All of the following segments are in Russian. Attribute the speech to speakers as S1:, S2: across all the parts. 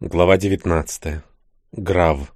S1: Глава 19. Грав.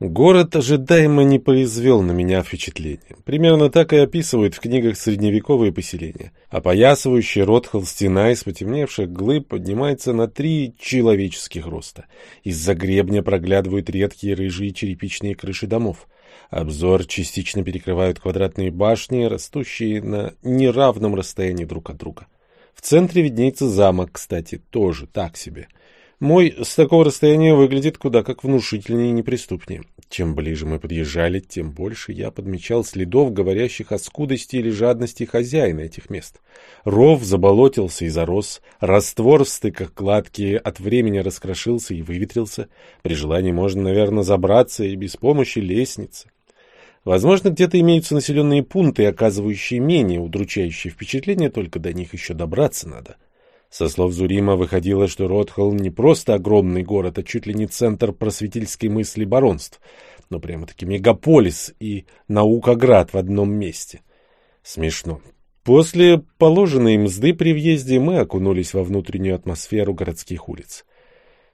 S1: Город ожидаемо не произвел на меня впечатления. Примерно так и описывают в книгах средневековые поселения. Опоясывающий рот холстина из потемневших глыб поднимается на три человеческих роста. Из-за гребня проглядывают редкие рыжие черепичные крыши домов. Обзор частично перекрывают квадратные башни, растущие на неравном расстоянии друг от друга. В центре виднеется замок, кстати, тоже так себе — мой с такого расстояния выглядит куда как внушительнее и неприступнее. Чем ближе мы подъезжали, тем больше я подмечал следов, говорящих о скудости или жадности хозяина этих мест. Ров заболотился и зарос, раствор в стыках кладки от времени раскрошился и выветрился. При желании можно, наверное, забраться и без помощи лестницы. Возможно, где-то имеются населенные пункты, оказывающие менее удручающее впечатление, только до них еще добраться надо. Со слов Зурима выходило, что Ротхолл не просто огромный город, а чуть ли не центр просветительской мысли баронств, но прямо-таки мегаполис и наукоград в одном месте. Смешно. После положенной мзды при въезде мы окунулись во внутреннюю атмосферу городских улиц.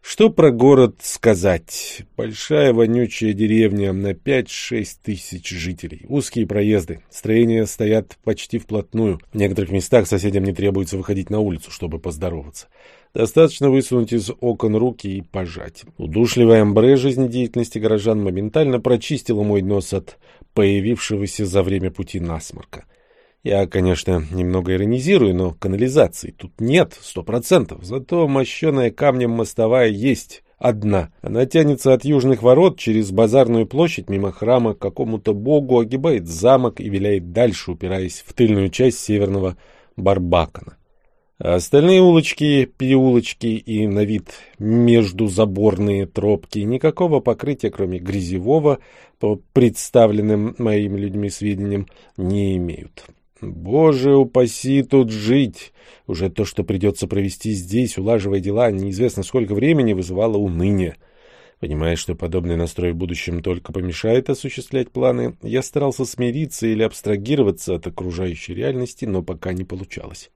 S1: Что про город сказать? Большая вонючая деревня на 5-6 тысяч жителей. Узкие проезды. Строения стоят почти вплотную. В некоторых местах соседям не требуется выходить на улицу, чтобы поздороваться. Достаточно высунуть из окон руки и пожать. Удушливая амбре жизнедеятельности горожан моментально прочистила мой нос от появившегося за время пути насморка. Я, конечно, немного иронизирую, но канализации тут нет, сто процентов. Зато мощеная камнем мостовая есть одна. Она тянется от южных ворот через базарную площадь мимо храма к какому-то богу, огибает замок и виляет дальше, упираясь в тыльную часть северного Барбакана. А остальные улочки, переулочки и на вид междузаборные тропки никакого покрытия, кроме грязевого, по представленным моими людьми сведениям, не имеют. Боже упаси тут жить! Уже то, что придется провести здесь, улаживая дела, неизвестно сколько времени, вызывало уныние. Понимая, что подобный настрой в будущем только помешает осуществлять планы, я старался смириться или абстрагироваться от окружающей реальности, но пока не получалось.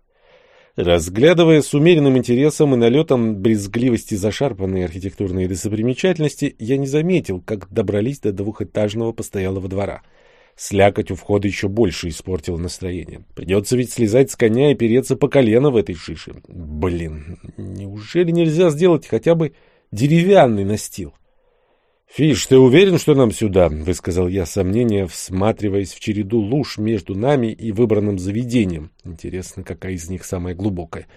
S1: Разглядывая с умеренным интересом и налетом брезгливости зашарпанные архитектурные достопримечательности, я не заметил, как добрались до двухэтажного постоялого двора — Слякоть у входа еще больше испортила настроение. Придется ведь слезать с коня и переться по колено в этой шише. Блин, неужели нельзя сделать хотя бы деревянный настил? «Фиш, ты уверен, что нам сюда?» — высказал я сомнение, всматриваясь в череду луж между нами и выбранным заведением. Интересно, какая из них самая глубокая.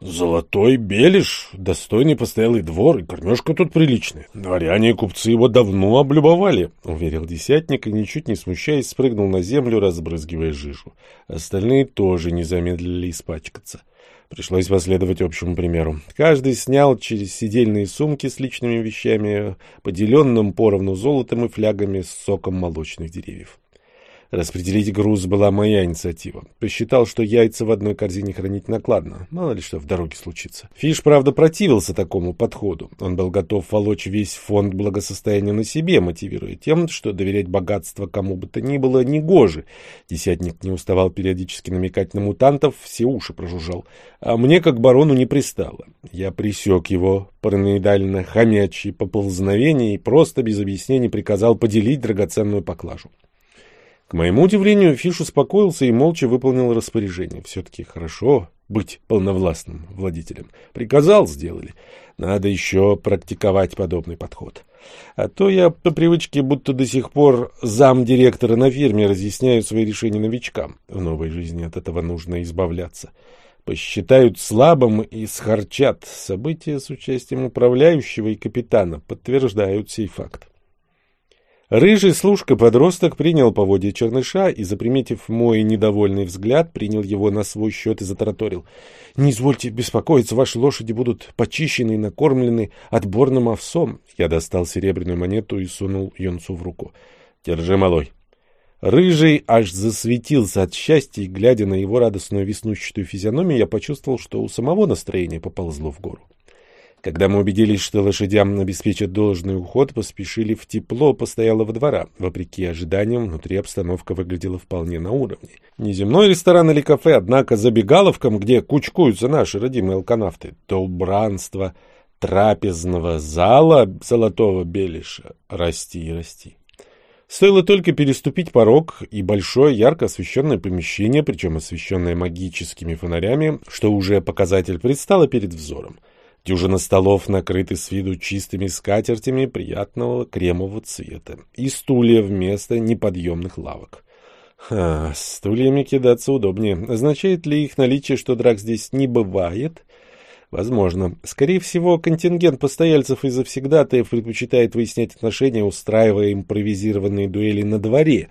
S1: Золотой Белиш, достойный постоялый двор, и кормежка тут приличная. Дворяне и купцы его давно облюбовали, — уверил десятник и, ничуть не смущаясь, спрыгнул на землю, разбрызгивая жижу. Остальные тоже не замедлили испачкаться. Пришлось последовать общему примеру. Каждый снял через сидельные сумки с личными вещами, поделенным поровну золотом и флягами с соком молочных деревьев. Распределить груз была моя инициатива. Посчитал, что яйца в одной корзине хранить накладно. Мало ли что в дороге случится. Фиш, правда, противился такому подходу. Он был готов волочь весь фонд благосостояния на себе, мотивируя тем, что доверять богатство кому бы то ни было негоже. Десятник не уставал периодически намекать на мутантов, все уши прожужжал. А мне, как барону, не пристало. Я присек его параноидально хомячьи поползновения и просто без объяснений приказал поделить драгоценную поклажу. К моему удивлению, Фиш успокоился и молча выполнил распоряжение. Все-таки хорошо быть полновластным владителем. Приказал — сделали. Надо еще практиковать подобный подход. А то я по привычке, будто до сих пор зам директора на фирме, разъясняю свои решения новичкам. В новой жизни от этого нужно избавляться. Посчитают слабым и схарчат. События с участием управляющего и капитана подтверждают сей факт. Рыжий служка-подросток принял поводья черныша и, заприметив мой недовольный взгляд, принял его на свой счет и затараторил. — Не извольте беспокоиться, ваши лошади будут почищены и накормлены отборным овсом. Я достал серебряную монету и сунул юнцу в руку. — Держи, малой. Рыжий аж засветился от счастья, и, глядя на его радостную веснущатую физиономию, я почувствовал, что у самого настроение поползло в гору. Когда мы убедились, что лошадям обеспечат должный уход, поспешили в тепло постоялого двора. Вопреки ожиданиям, внутри обстановка выглядела вполне на уровне. Не земной ресторан или кафе, однако забегаловкам, где кучкуются наши родимые алканавты, то убранство, трапезного зала золотого белиша расти и расти. Стоило только переступить порог, и большое ярко освещенное помещение, причем освещенное магическими фонарями, что уже показатель предстало перед взором. Дюжина столов накрыты с виду чистыми скатертями приятного кремового цвета и стулья вместо неподъемных лавок. Ха, стульями кидаться удобнее. Означает ли их наличие, что драк здесь не бывает? Возможно. Скорее всего, контингент постояльцев и завсегдатаев предпочитает выяснять отношения, устраивая импровизированные дуэли на дворе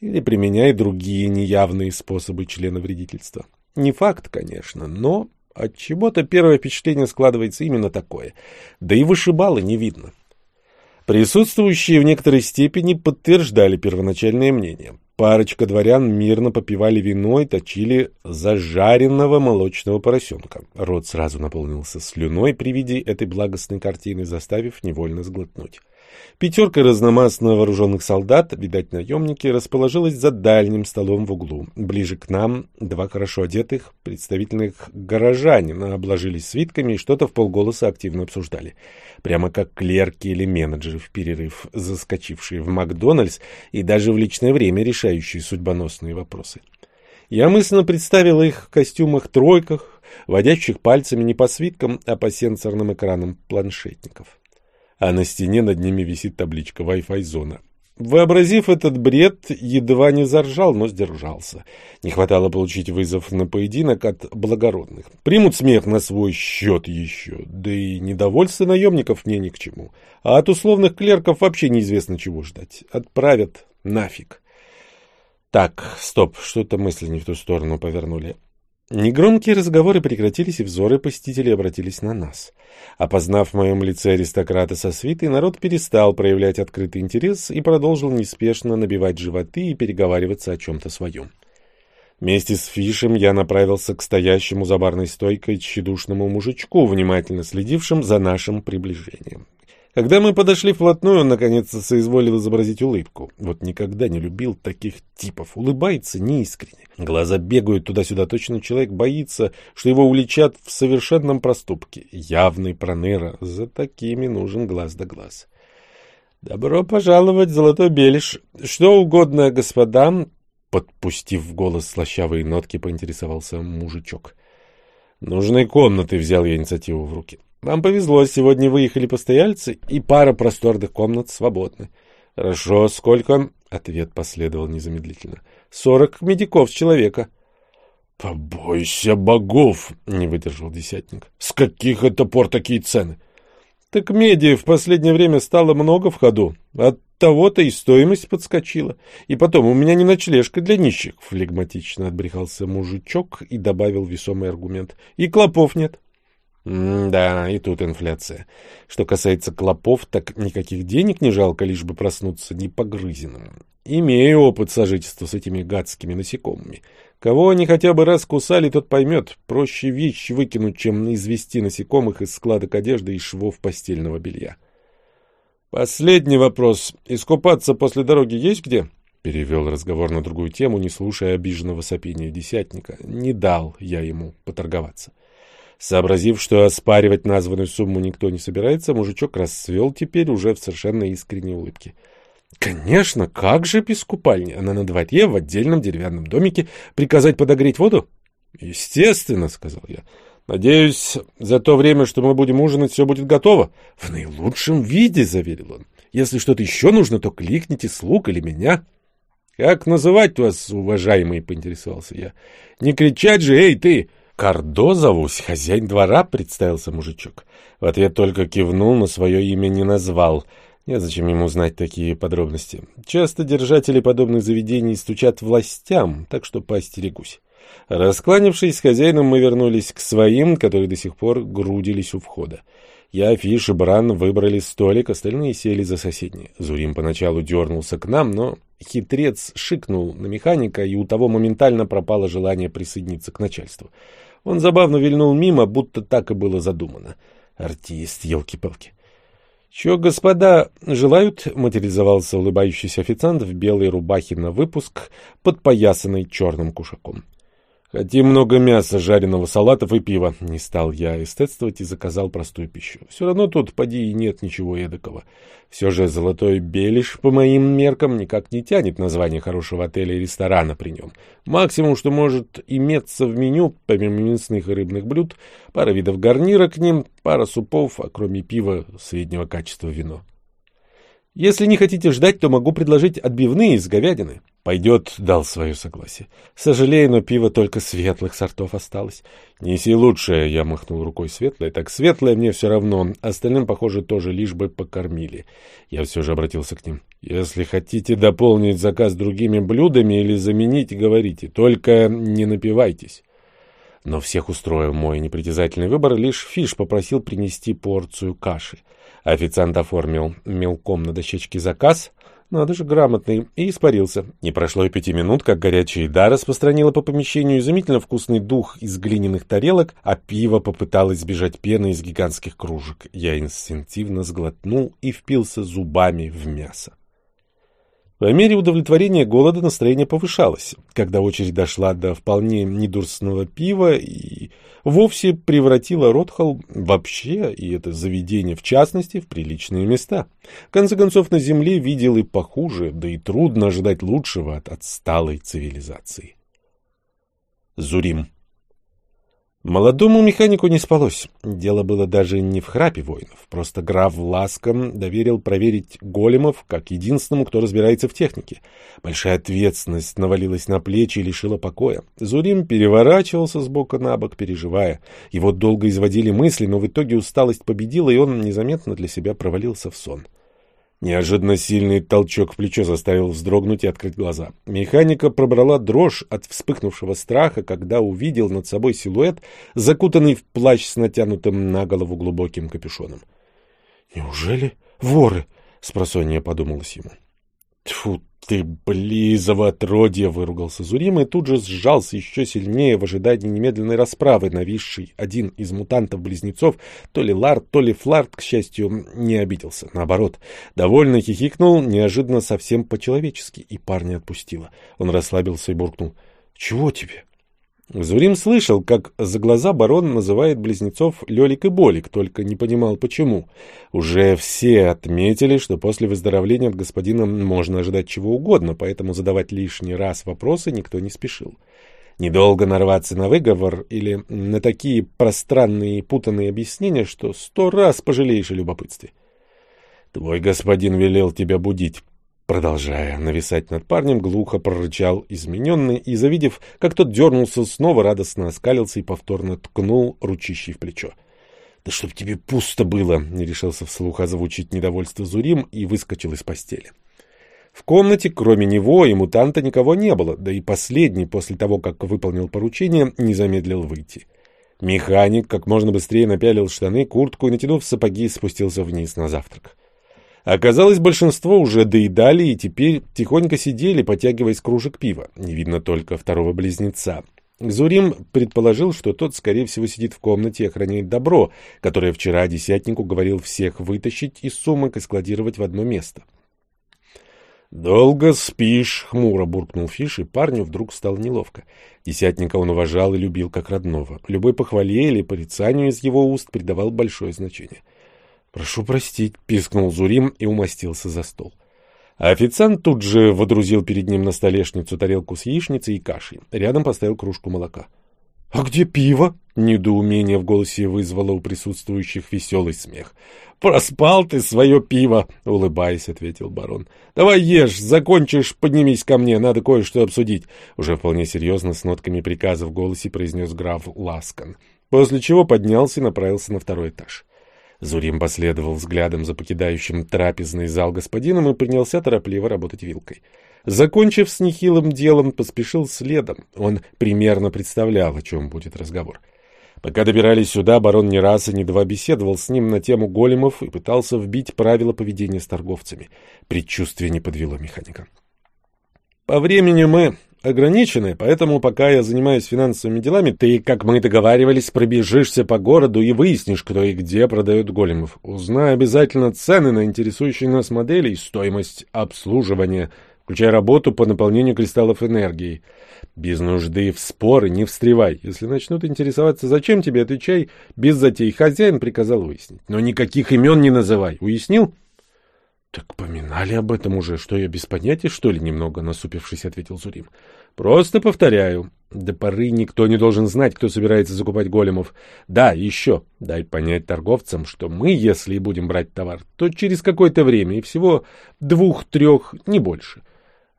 S1: или применяя другие неявные способы члена вредительства. Не факт, конечно, но от чего-то первое впечатление складывается именно такое. Да и вышибала не видно. Присутствующие в некоторой степени подтверждали первоначальное мнение. Парочка дворян мирно попивали вино и точили зажаренного молочного поросенка. Рот сразу наполнился слюной при виде этой благостной картины, заставив невольно сглотнуть. Пятерка разномастно вооруженных солдат, видать, наемники, расположилась за дальним столом в углу. Ближе к нам два хорошо одетых, представительных горожанина обложились свитками и что-то в полголоса активно обсуждали. Прямо как клерки или менеджеры в перерыв, заскочившие в Макдональдс и даже в личное время решающие судьбоносные вопросы. Я мысленно представил их в костюмах-тройках, водящих пальцами не по свиткам, а по сенсорным экранам планшетников а на стене над ними висит табличка Wi-Fi зона. Вообразив этот бред, едва не заржал, но сдержался. Не хватало получить вызов на поединок от благородных. Примут смех на свой счет еще, да и недовольство наемников мне ни к чему. А от условных клерков вообще неизвестно чего ждать. Отправят нафиг. Так, стоп, что-то мысли не в ту сторону повернули. Негромкие разговоры прекратились, и взоры посетителей обратились на нас. Опознав в моем лице аристократа со свитой, народ перестал проявлять открытый интерес и продолжил неспешно набивать животы и переговариваться о чем-то своем. Вместе с Фишем я направился к стоящему за барной стойкой тщедушному мужичку, внимательно следившим за нашим приближением. Когда мы подошли вплотную, он наконец-то соизволил изобразить улыбку. Вот никогда не любил таких типов. Улыбается неискренне. Глаза бегают туда-сюда. Точно человек боится, что его уличат в совершенном проступке. Явный пронера. За такими нужен глаз да глаз. «Добро пожаловать, Золотой Белиш. Что угодно господам?» Подпустив в голос слащавые нотки, поинтересовался мужичок. «Нужной комнаты», — взял я инициативу в руки. Вам повезло, сегодня выехали постояльцы, и пара просторных комнат свободны. — Хорошо, сколько? — ответ последовал незамедлительно. — Сорок медиков с человека. — Побойся богов! — не выдержал десятник. — С каких это пор такие цены? — Так меди в последнее время стало много в ходу. От того-то и стоимость подскочила. И потом, у меня не ночлежка для нищих, — флегматично отбрехался мужичок и добавил весомый аргумент. — И клопов нет. Да, и тут инфляция. Что касается клопов, так никаких денег не жалко, лишь бы проснуться непогрызенным. Имею опыт сожительства с этими гадскими насекомыми. Кого они хотя бы раз кусали, тот поймет. Проще вещь выкинуть, чем извести насекомых из складок одежды и швов постельного белья. Последний вопрос. Искупаться после дороги есть где? Перевел разговор на другую тему, не слушая обиженного сопения десятника. Не дал я ему поторговаться. — Сообразив, что оспаривать названную сумму никто не собирается, мужичок расцвел теперь уже в совершенно искренней улыбке. «Конечно, как же без купальни? Она на дворе, в отдельном деревянном домике. Приказать подогреть воду?» «Естественно», — сказал я. «Надеюсь, за то время, что мы будем ужинать, все будет готово». «В наилучшем виде», — заверил он. «Если что-то еще нужно, то кликните слуг или меня». «Как называть вас, уважаемый?» — поинтересовался я. «Не кричать же, эй, ты!» «Кардо зовусь, хозяин двора», — представился мужичок. В ответ только кивнул, но свое имя не назвал. Незачем ему знать такие подробности. Часто держатели подобных заведений стучат властям, так что поостерегусь. Раскланившись с хозяином, мы вернулись к своим, которые до сих пор грудились у входа. Я, Фиш и Бран выбрали столик, остальные сели за соседний. Зурим поначалу дернулся к нам, но хитрец шикнул на механика, и у того моментально пропало желание присоединиться к начальству. Он забавно вильнул мимо, будто так и было задумано. Артист, елки-палки. «Чего, господа, желают?» — материализовался улыбающийся официант в белой рубахе на выпуск, подпоясанной черным кушаком. Хотим много мяса, жареного, салатов и пива. Не стал я эстетствовать и заказал простую пищу. Все равно тут, поди, нет ничего эдакого. Все же «Золотой Белиш» по моим меркам никак не тянет название хорошего отеля и ресторана при нем. Максимум, что может иметься в меню, помимо мясных и рыбных блюд, пара видов гарнира к ним, пара супов, а кроме пива среднего качества вино. Если не хотите ждать, то могу предложить отбивные из говядины. Пойдет, дал свое согласие. Сожалею, но пиво только светлых сортов осталось. Неси лучшее, я махнул рукой светлое. Так светлое мне все равно, остальным, похоже, тоже лишь бы покормили. Я все же обратился к ним. Если хотите дополнить заказ другими блюдами или заменить, говорите. Только не напивайтесь. Но всех устроил мой непритязательный выбор, лишь Фиш попросил принести порцию каши. Официант оформил мелком на дощечке заказ — надо же, грамотный. И испарился. Не прошло и пяти минут, как горячая еда распространила по помещению изумительно вкусный дух из глиняных тарелок, а пиво попыталось сбежать пеной из гигантских кружек. Я инстинктивно сглотнул и впился зубами в мясо. По мере удовлетворения голода настроение повышалось. Когда очередь дошла до вполне недурственного пива и вовсе превратила Ротхолл вообще, и это заведение в частности, в приличные места. В конце концов, на земле видел и похуже, да и трудно ожидать лучшего от отсталой цивилизации. Зурим Молодому механику не спалось. Дело было даже не в храпе воинов. Просто граф Ласком доверил проверить големов как единственному, кто разбирается в технике. Большая ответственность навалилась на плечи и лишила покоя. Зурим переворачивался с бока на бок, переживая. Его долго изводили мысли, но в итоге усталость победила, и он незаметно для себя провалился в сон. Неожиданно сильный толчок в плечо заставил вздрогнуть и открыть глаза. Механика пробрала дрожь от вспыхнувшего страха, когда увидел над собой силуэт, закутанный в плащ с натянутым на голову глубоким капюшоном. «Неужели воры?» — спросонья подумалось ему. Тьфу ты, близово отродье! — выругался Зурим и тут же сжался еще сильнее в ожидании немедленной расправы, нависший один из мутантов-близнецов, то ли Ларт, то ли Фларт, к счастью, не обиделся. Наоборот, довольно хихикнул, неожиданно совсем по-человечески, и парня отпустило. Он расслабился и буркнул. — Чего тебе? — Зурим слышал, как за глаза барон называет близнецов Лелик и Болик, только не понимал, почему. Уже все отметили, что после выздоровления от господина можно ожидать чего угодно, поэтому задавать лишний раз вопросы никто не спешил. Недолго нарваться на выговор или на такие пространные и путанные объяснения, что сто раз пожалеешь о любопытстве. «Твой господин велел тебя будить», Продолжая нависать над парнем, глухо прорычал измененный и, завидев, как тот дернулся, снова радостно оскалился и повторно ткнул ручищей в плечо. — Да чтоб тебе пусто было! — не решился вслух озвучить недовольство Зурим и выскочил из постели. В комнате, кроме него и мутанта, никого не было, да и последний, после того, как выполнил поручение, не замедлил выйти. Механик как можно быстрее напялил штаны, куртку и, натянув сапоги, спустился вниз на завтрак. Оказалось, большинство уже доедали и теперь тихонько сидели, потягиваясь кружек пива. Не видно только второго близнеца. Зурим предположил, что тот, скорее всего, сидит в комнате и охраняет добро, которое вчера десятнику говорил всех вытащить из сумок и складировать в одно место. «Долго спишь», — хмуро буркнул Фиш, и парню вдруг стало неловко. Десятника он уважал и любил как родного. Любой похвале или порицанию из его уст придавал большое значение. «Прошу простить», — пискнул Зурим и умостился за стол. Официант тут же водрузил перед ним на столешницу тарелку с яичницей и кашей. Рядом поставил кружку молока. «А где пиво?» — недоумение в голосе вызвало у присутствующих веселый смех. «Проспал ты свое пиво!» — улыбаясь, ответил барон. «Давай ешь, закончишь, поднимись ко мне, надо кое-что обсудить!» Уже вполне серьезно, с нотками приказа в голосе произнес граф Ласкан, после чего поднялся и направился на второй этаж. Зурим последовал взглядом за покидающим трапезный зал господином и принялся торопливо работать вилкой. Закончив с нехилым делом, поспешил следом. Он примерно представлял, о чем будет разговор. Пока добирались сюда, барон не раз и не два беседовал с ним на тему големов и пытался вбить правила поведения с торговцами. Предчувствие не подвело механика. «По времени мы ограничены, поэтому пока я занимаюсь финансовыми делами, ты, как мы договаривались, пробежишься по городу и выяснишь, кто и где продает големов. Узнай обязательно цены на интересующие нас модели и стоимость обслуживания. включая работу по наполнению кристаллов энергии. Без нужды в споры не встревай. Если начнут интересоваться, зачем тебе, отвечай без затей. Хозяин приказал выяснить. Но никаких имен не называй. Уяснил? Так поминали об этом уже. Что я без понятия, что ли, немного насупившись, ответил Зурим. Просто повторяю. До поры никто не должен знать, кто собирается закупать големов. Да, еще, дай понять торговцам, что мы, если будем брать товар, то через какое-то время, и всего двух-трех, не больше.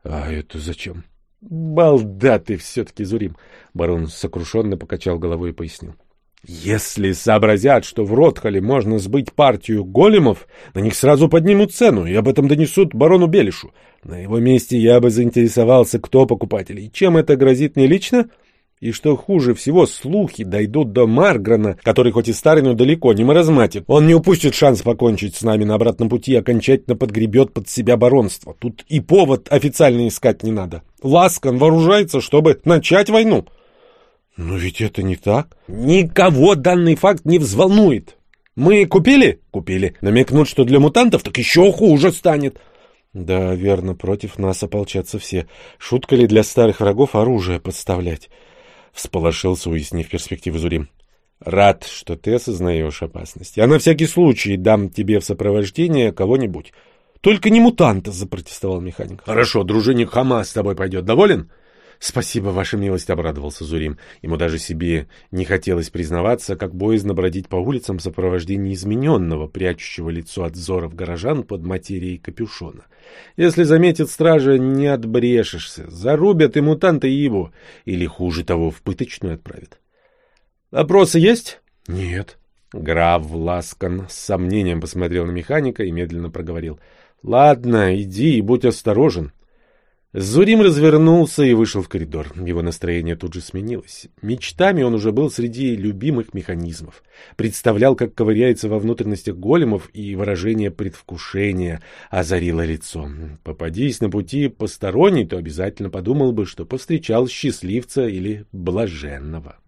S1: А это зачем? Балда ты все-таки, Зурим. Барон сокрушенно покачал головой и пояснил. Если сообразят, что в Ротхале можно сбыть партию големов, на них сразу поднимут цену и об этом донесут барону Белишу. На его месте я бы заинтересовался, кто покупатель и чем это грозит мне лично. И что хуже всего, слухи дойдут до Марграна, который хоть и старый, но далеко не маразматик. Он не упустит шанс покончить с нами на обратном пути и окончательно подгребет под себя баронство. Тут и повод официально искать не надо. Ласкан вооружается, чтобы начать войну. Но ведь это не так. Никого данный факт не взволнует. Мы купили? Купили. Намекнут, что для мутантов так еще хуже станет. Да, верно, против нас ополчатся все. Шутка ли для старых врагов оружие подставлять? Всполошился, уяснив перспективу Зурим. Рад, что ты осознаешь опасность. Я на всякий случай дам тебе в сопровождение кого-нибудь. Только не мутанта, запротестовал механик. Хорошо, дружинник Хама с тобой пойдет. Доволен? —— Спасибо, ваша милость, — обрадовался Зурим. Ему даже себе не хотелось признаваться, как боязно бродить по улицам в сопровождении измененного, прячущего лицо от взоров горожан под материей капюшона. Если заметит стража, не отбрешешься. Зарубят и мутанта его, или, хуже того, в пыточную отправят. — Опросы есть? — Нет. Граф Ласкан с сомнением посмотрел на механика и медленно проговорил. — Ладно, иди и будь осторожен. Зурим развернулся и вышел в коридор. Его настроение тут же сменилось. Мечтами он уже был среди любимых механизмов. Представлял, как ковыряется во внутренностях големов, и выражение предвкушения озарило лицо. Попадись на пути посторонний, то обязательно подумал бы, что повстречал счастливца или блаженного.